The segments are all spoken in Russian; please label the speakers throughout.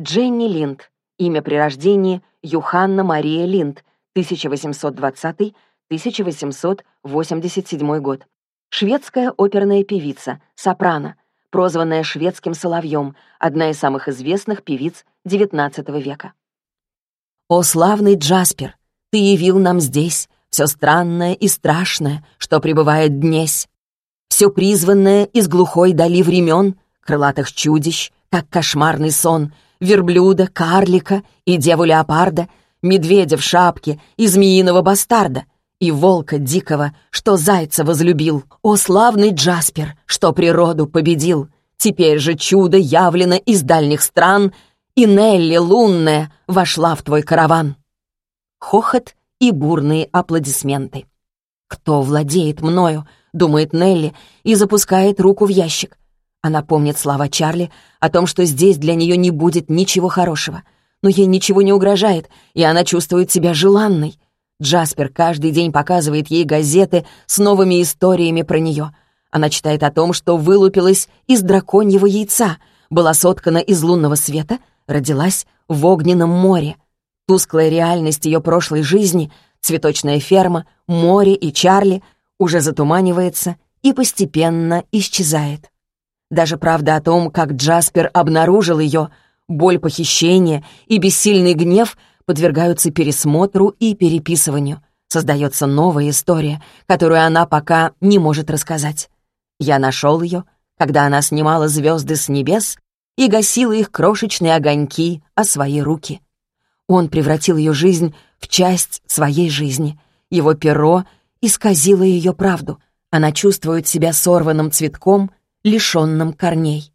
Speaker 1: Дженни Линд. Имя при рождении Юханна Мария Линд, 1820-1887 год. Шведская оперная певица, сопрано, прозванная шведским соловьем, одна из самых известных певиц XIX века. «О, славный Джаспер, ты явил нам здесь все странное и страшное, что пребывает днесь, все призванное из глухой дали времен, крылатых чудищ, как кошмарный сон, верблюда, карлика и деву-леопарда, медведя в шапке и змеиного бастарда, и волка дикого, что зайца возлюбил. О, славный Джаспер, что природу победил! Теперь же чудо явлено из дальних стран, и Нелли лунная вошла в твой караван. Хохот и бурные аплодисменты. «Кто владеет мною?» — думает Нелли и запускает руку в ящик. Она помнит слова Чарли о том, что здесь для нее не будет ничего хорошего. Но ей ничего не угрожает, и она чувствует себя желанной. Джаспер каждый день показывает ей газеты с новыми историями про нее. Она читает о том, что вылупилась из драконьего яйца, была соткана из лунного света, родилась в огненном море. Тусклая реальность ее прошлой жизни, цветочная ферма, море и Чарли уже затуманивается и постепенно исчезает. Даже правда о том, как Джаспер обнаружил ее, боль похищения и бессильный гнев подвергаются пересмотру и переписыванию. Создается новая история, которую она пока не может рассказать. Я нашел ее, когда она снимала звезды с небес и гасила их крошечные огоньки о свои руки. Он превратил ее жизнь в часть своей жизни. Его перо исказило ее правду. Она чувствует себя сорванным цветком — лишенном корней.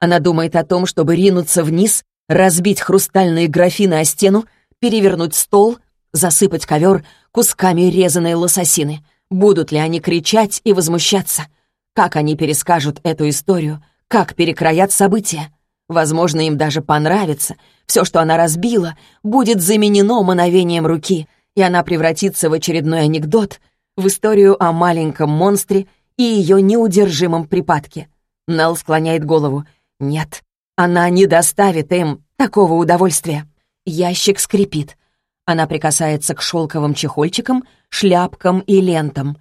Speaker 1: Она думает о том, чтобы ринуться вниз, разбить хрустальные графины о стену, перевернуть стол, засыпать ковер кусками резаной лососины. Будут ли они кричать и возмущаться? Как они перескажут эту историю? Как перекроят события? Возможно, им даже понравится. Все, что она разбила, будет заменено мановением руки, и она превратится в очередной анекдот, в историю о маленьком монстре — и ее неудержимом припадке. Нелл склоняет голову. Нет, она не доставит им такого удовольствия. Ящик скрипит. Она прикасается к шелковым чехольчикам, шляпкам и лентам.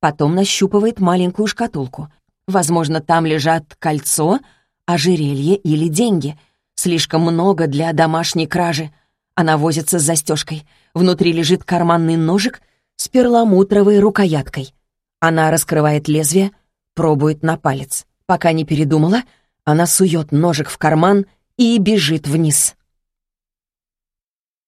Speaker 1: Потом нащупывает маленькую шкатулку. Возможно, там лежат кольцо, ожерелье или деньги. Слишком много для домашней кражи. Она возится с застежкой. Внутри лежит карманный ножик с перламутровой рукояткой. Она раскрывает лезвие, пробует на палец. Пока не передумала, она сует ножик в карман и бежит вниз.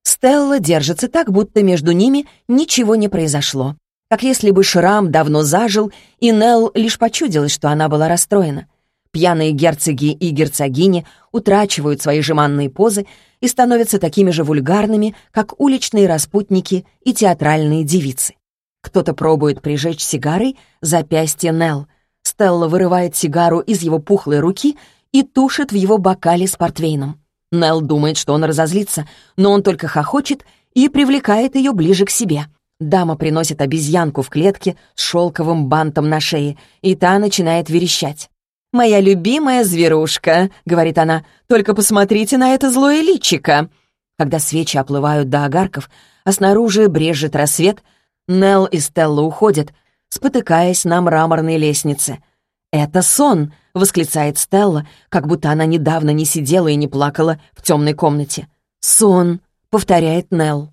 Speaker 1: Стелла держится так, будто между ними ничего не произошло. Как если бы шрам давно зажил, и Нелл лишь почудилась, что она была расстроена. Пьяные герцоги и герцогини утрачивают свои жеманные позы и становятся такими же вульгарными, как уличные распутники и театральные девицы. Кто-то пробует прижечь сигарой запястье Нелл. Стелла вырывает сигару из его пухлой руки и тушит в его бокале с портвейном. Нелл думает, что он разозлится, но он только хохочет и привлекает ее ближе к себе. Дама приносит обезьянку в клетке с шелковым бантом на шее, и та начинает верещать. «Моя любимая зверушка», — говорит она, — «только посмотрите на это злое личико». Когда свечи оплывают до огарков, а снаружи брежет рассвет — Нелл и Стелла уходят, спотыкаясь на мраморной лестнице. «Это сон!» — восклицает Стелла, как будто она недавно не сидела и не плакала в темной комнате. «Сон!» — повторяет Нелл.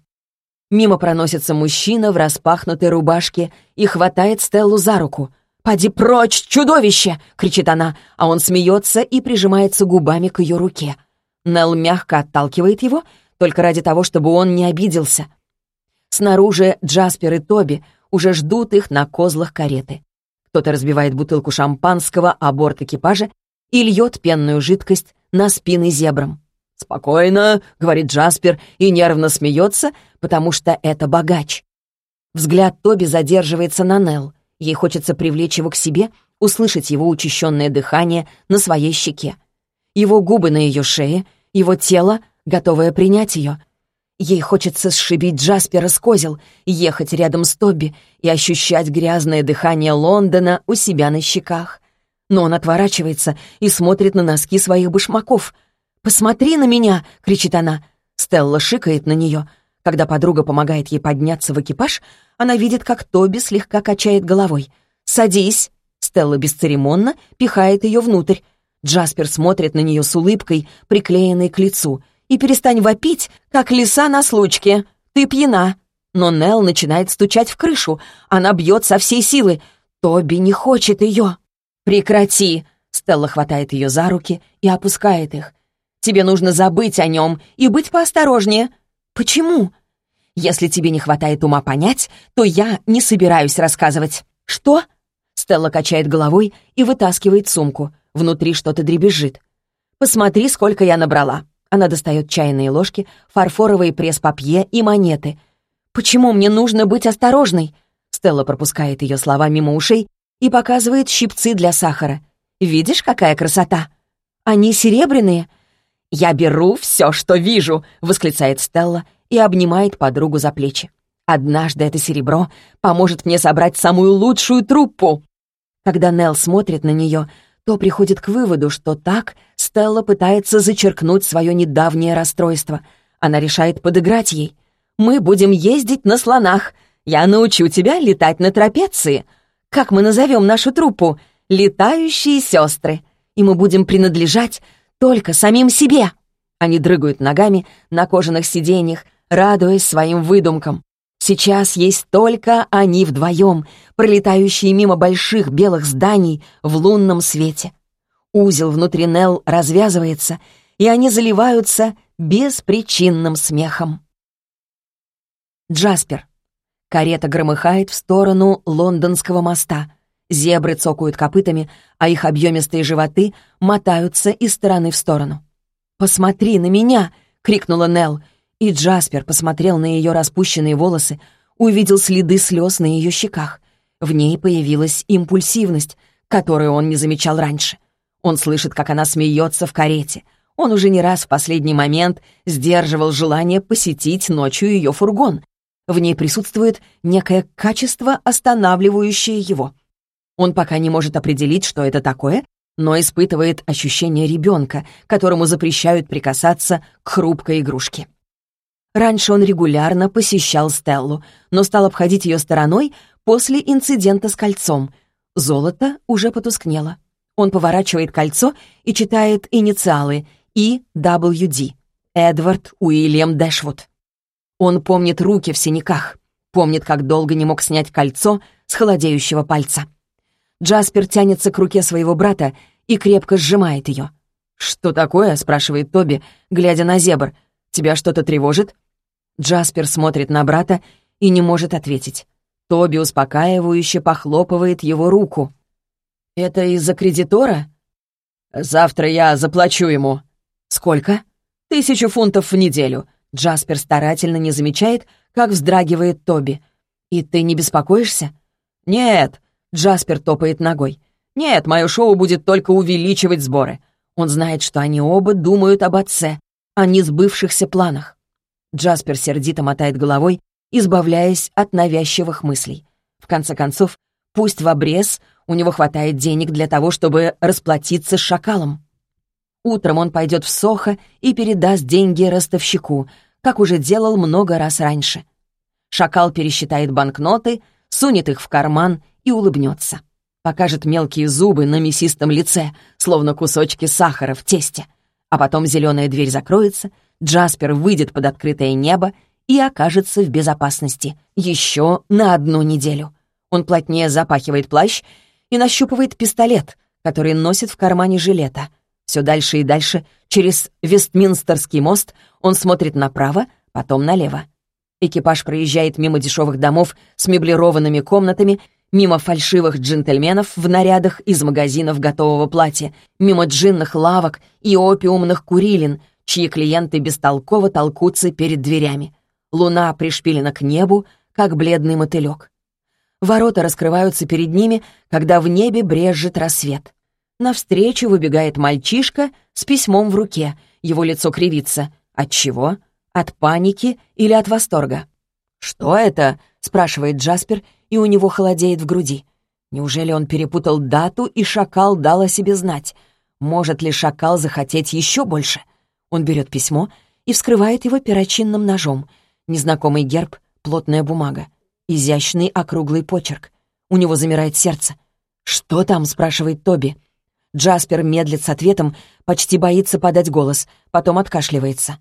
Speaker 1: Мимо проносится мужчина в распахнутой рубашке и хватает Стеллу за руку. «Поди прочь, чудовище!» — кричит она, а он смеется и прижимается губами к ее руке. Нелл мягко отталкивает его, только ради того, чтобы он не обиделся. Снаружи Джаспер и Тоби уже ждут их на козлах кареты. Кто-то разбивает бутылку шампанского о борт экипажа и льет пенную жидкость на спины зебрам. «Спокойно», — говорит Джаспер и нервно смеется, потому что это богач. Взгляд Тоби задерживается на Нелл. Ей хочется привлечь его к себе, услышать его учащенное дыхание на своей щеке. Его губы на ее шее, его тело, готовое принять ее, Ей хочется сшибить Джаспера с козел, ехать рядом с Тобби и ощущать грязное дыхание Лондона у себя на щеках. Но он отворачивается и смотрит на носки своих башмаков. «Посмотри на меня!» — кричит она. Стелла шикает на нее. Когда подруга помогает ей подняться в экипаж, она видит, как Тоби слегка качает головой. «Садись!» Стелла бесцеремонно пихает ее внутрь. Джаспер смотрит на нее с улыбкой, приклеенной к лицу. «И перестань вопить, как лиса на случке. Ты пьяна!» Но Нелл начинает стучать в крышу. Она бьет со всей силы. Тоби не хочет ее. «Прекрати!» Стелла хватает ее за руки и опускает их. «Тебе нужно забыть о нем и быть поосторожнее». «Почему?» «Если тебе не хватает ума понять, то я не собираюсь рассказывать». «Что?» Стелла качает головой и вытаскивает сумку. Внутри что-то дребезжит. «Посмотри, сколько я набрала». Она достает чайные ложки, фарфоровые пресс-папье и монеты. «Почему мне нужно быть осторожной?» Стелла пропускает ее слова мимо ушей и показывает щипцы для сахара. «Видишь, какая красота? Они серебряные». «Я беру все, что вижу», — восклицает Стелла и обнимает подругу за плечи. «Однажды это серебро поможет мне собрать самую лучшую труппу». Когда Нелл смотрит на нее, то приходит к выводу, что так Стелла пытается зачеркнуть свое недавнее расстройство. Она решает подыграть ей. «Мы будем ездить на слонах. Я научу тебя летать на трапеции. Как мы назовем нашу труппу? Летающие сестры. И мы будем принадлежать только самим себе». Они дрыгают ногами на кожаных сиденьях, радуясь своим выдумкам. Сейчас есть только они вдвоем, пролетающие мимо больших белых зданий в лунном свете. Узел внутри Нелл развязывается, и они заливаются беспричинным смехом. Джаспер. Карета громыхает в сторону лондонского моста. Зебры цокают копытами, а их объемистые животы мотаются из стороны в сторону. «Посмотри на меня!» — крикнула Нелл, и Джаспер посмотрел на ее распущенные волосы, увидел следы слез на ее щеках. В ней появилась импульсивность, которую он не замечал раньше. Он слышит, как она смеется в карете. Он уже не раз в последний момент сдерживал желание посетить ночью ее фургон. В ней присутствует некое качество, останавливающее его. Он пока не может определить, что это такое, но испытывает ощущение ребенка, которому запрещают прикасаться к хрупкой игрушке. Раньше он регулярно посещал Стеллу, но стал обходить ее стороной после инцидента с кольцом. Золото уже потускнело. Он поворачивает кольцо и читает инициалы EWD — Эдвард Уильям Дэшвуд. Он помнит руки в синяках, помнит, как долго не мог снять кольцо с холодеющего пальца. Джаспер тянется к руке своего брата и крепко сжимает ее. «Что такое?» — спрашивает Тоби, глядя на зебр. «Тебя что-то тревожит?» Джаспер смотрит на брата и не может ответить. Тоби успокаивающе похлопывает его руку. «Это из-за кредитора?» «Завтра я заплачу ему». «Сколько?» «Тысячу фунтов в неделю». Джаспер старательно не замечает, как вздрагивает Тоби. «И ты не беспокоишься?» «Нет», — Джаспер топает ногой. «Нет, мое шоу будет только увеличивать сборы». Он знает, что они оба думают об отце, о несбывшихся планах. Джаспер сердито мотает головой, избавляясь от навязчивых мыслей. В конце концов, пусть в обрез у него хватает денег для того, чтобы расплатиться с шакалом. Утром он пойдет в Сохо и передаст деньги ростовщику, как уже делал много раз раньше. Шакал пересчитает банкноты, сунет их в карман и улыбнется. Покажет мелкие зубы на мясистом лице, словно кусочки сахара в тесте. А потом зеленая дверь закроется — Джаспер выйдет под открытое небо и окажется в безопасности еще на одну неделю. Он плотнее запахивает плащ и нащупывает пистолет, который носит в кармане жилета. Все дальше и дальше, через Вестминстерский мост, он смотрит направо, потом налево. Экипаж проезжает мимо дешевых домов с меблированными комнатами, мимо фальшивых джентльменов в нарядах из магазинов готового платья, мимо джинных лавок и опиумных курилин — чьи клиенты бестолково толкутся перед дверями. Луна пришпилена к небу, как бледный мотылек. Ворота раскрываются перед ними, когда в небе брежет рассвет. Навстречу выбегает мальчишка с письмом в руке. Его лицо кривится. От чего? От паники или от восторга? «Что это?» — спрашивает Джаспер, и у него холодеет в груди. Неужели он перепутал дату, и шакал дал о себе знать? Может ли шакал захотеть еще больше? — Он берет письмо и вскрывает его перочинным ножом. Незнакомый герб, плотная бумага, изящный округлый почерк. У него замирает сердце. «Что там?» — спрашивает Тоби. Джаспер медлит с ответом, почти боится подать голос, потом откашливается.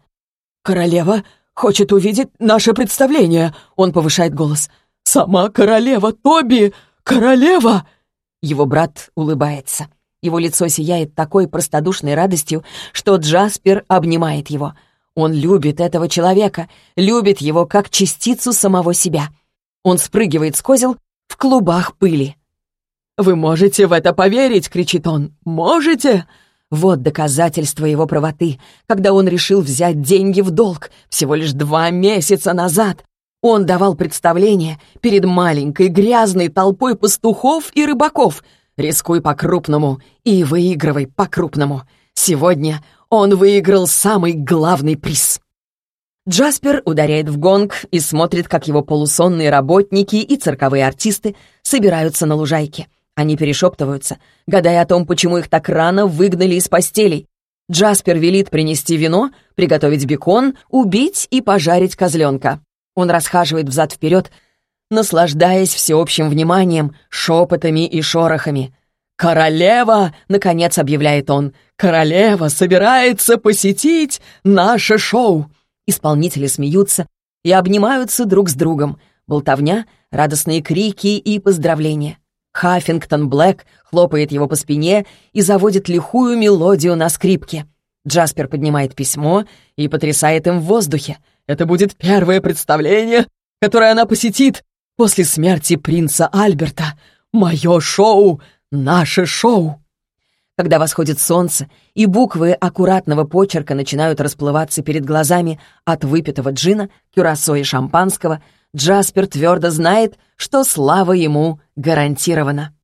Speaker 1: «Королева хочет увидеть наше представление», — он повышает голос. «Сама королева Тоби! Королева!» Его брат улыбается. Его лицо сияет такой простодушной радостью, что Джаспер обнимает его. Он любит этого человека, любит его как частицу самого себя. Он спрыгивает с козел в клубах пыли. «Вы можете в это поверить!» — кричит он. «Можете!» Вот доказательство его правоты, когда он решил взять деньги в долг всего лишь два месяца назад. Он давал представление перед маленькой грязной толпой пастухов и рыбаков. Рискуй по-крупному и выигрывай по-крупному. Сегодня он выиграл самый главный приз. Джаспер ударяет в гонг и смотрит, как его полусонные работники и цирковые артисты собираются на лужайке. Они перешептываются, гадая о том, почему их так рано выгнали из постелей. Джаспер велит принести вино, приготовить бекон, убить и пожарить козленка. Он расхаживает взад-вперед, наслаждаясь всеобщим вниманием, шепотами и шорохами. «Королева!» — наконец объявляет он. «Королева собирается посетить наше шоу!» Исполнители смеются и обнимаются друг с другом. Болтовня, радостные крики и поздравления. Хаффингтон Блэк хлопает его по спине и заводит лихую мелодию на скрипке. Джаспер поднимает письмо и потрясает им в воздухе. Это будет первое представление, которое она посетит после смерти принца Альберта. Мое шоу, наше шоу. Когда восходит солнце, и буквы аккуратного почерка начинают расплываться перед глазами от выпитого джина, кюрасо и шампанского — Джаспер твердо знает, что слава ему гарантирована.